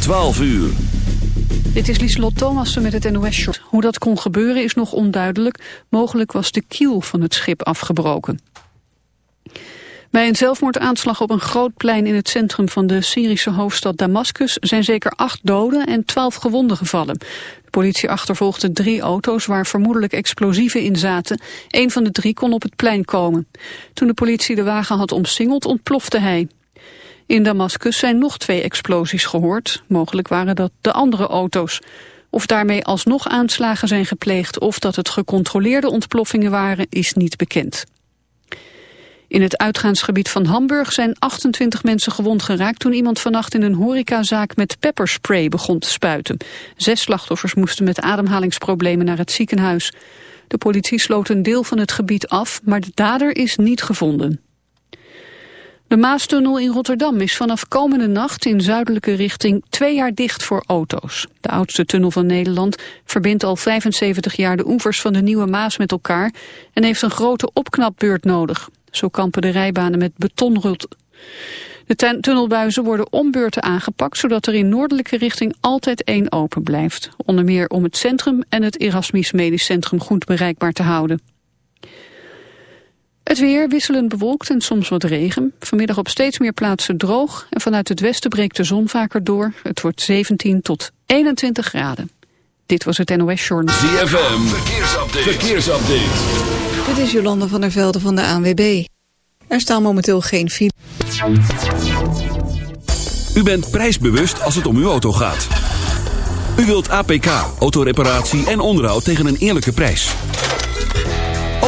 12 uur. Dit is Lieselot Thomassen met het NOS-short. Hoe dat kon gebeuren is nog onduidelijk. Mogelijk was de kiel van het schip afgebroken. Bij een zelfmoordaanslag op een groot plein in het centrum van de Syrische hoofdstad Damascus zijn zeker acht doden en twaalf gewonden gevallen. De politie achtervolgde drie auto's waar vermoedelijk explosieven in zaten. Een van de drie kon op het plein komen. Toen de politie de wagen had omsingeld ontplofte hij. In Damascus zijn nog twee explosies gehoord. Mogelijk waren dat de andere auto's. Of daarmee alsnog aanslagen zijn gepleegd of dat het gecontroleerde ontploffingen waren, is niet bekend. In het uitgaansgebied van Hamburg zijn 28 mensen gewond geraakt toen iemand vannacht in een horecazaak met pepperspray begon te spuiten. Zes slachtoffers moesten met ademhalingsproblemen naar het ziekenhuis. De politie sloot een deel van het gebied af, maar de dader is niet gevonden. De Maastunnel in Rotterdam is vanaf komende nacht in zuidelijke richting twee jaar dicht voor auto's. De oudste tunnel van Nederland verbindt al 75 jaar de oevers van de Nieuwe Maas met elkaar en heeft een grote opknapbeurt nodig. Zo kampen de rijbanen met betonrot. De tunnelbuizen worden ombeurten aangepakt, zodat er in noordelijke richting altijd één open blijft. Onder meer om het centrum en het Erasmus Medisch Centrum goed bereikbaar te houden. Het weer wisselend bewolkt en soms wat regen. Vanmiddag op steeds meer plaatsen droog. En vanuit het westen breekt de zon vaker door. Het wordt 17 tot 21 graden. Dit was het NOS Journal. ZFM, verkeersupdate. verkeersupdate. Dit is Jolande van der Velde van de ANWB. Er staan momenteel geen file. U bent prijsbewust als het om uw auto gaat. U wilt APK, autoreparatie en onderhoud tegen een eerlijke prijs.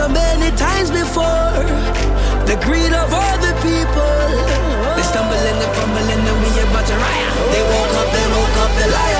So many times before. The greed of all the people. They stumble and they fumble and then we about to riot. They woke up, they woke up the lions.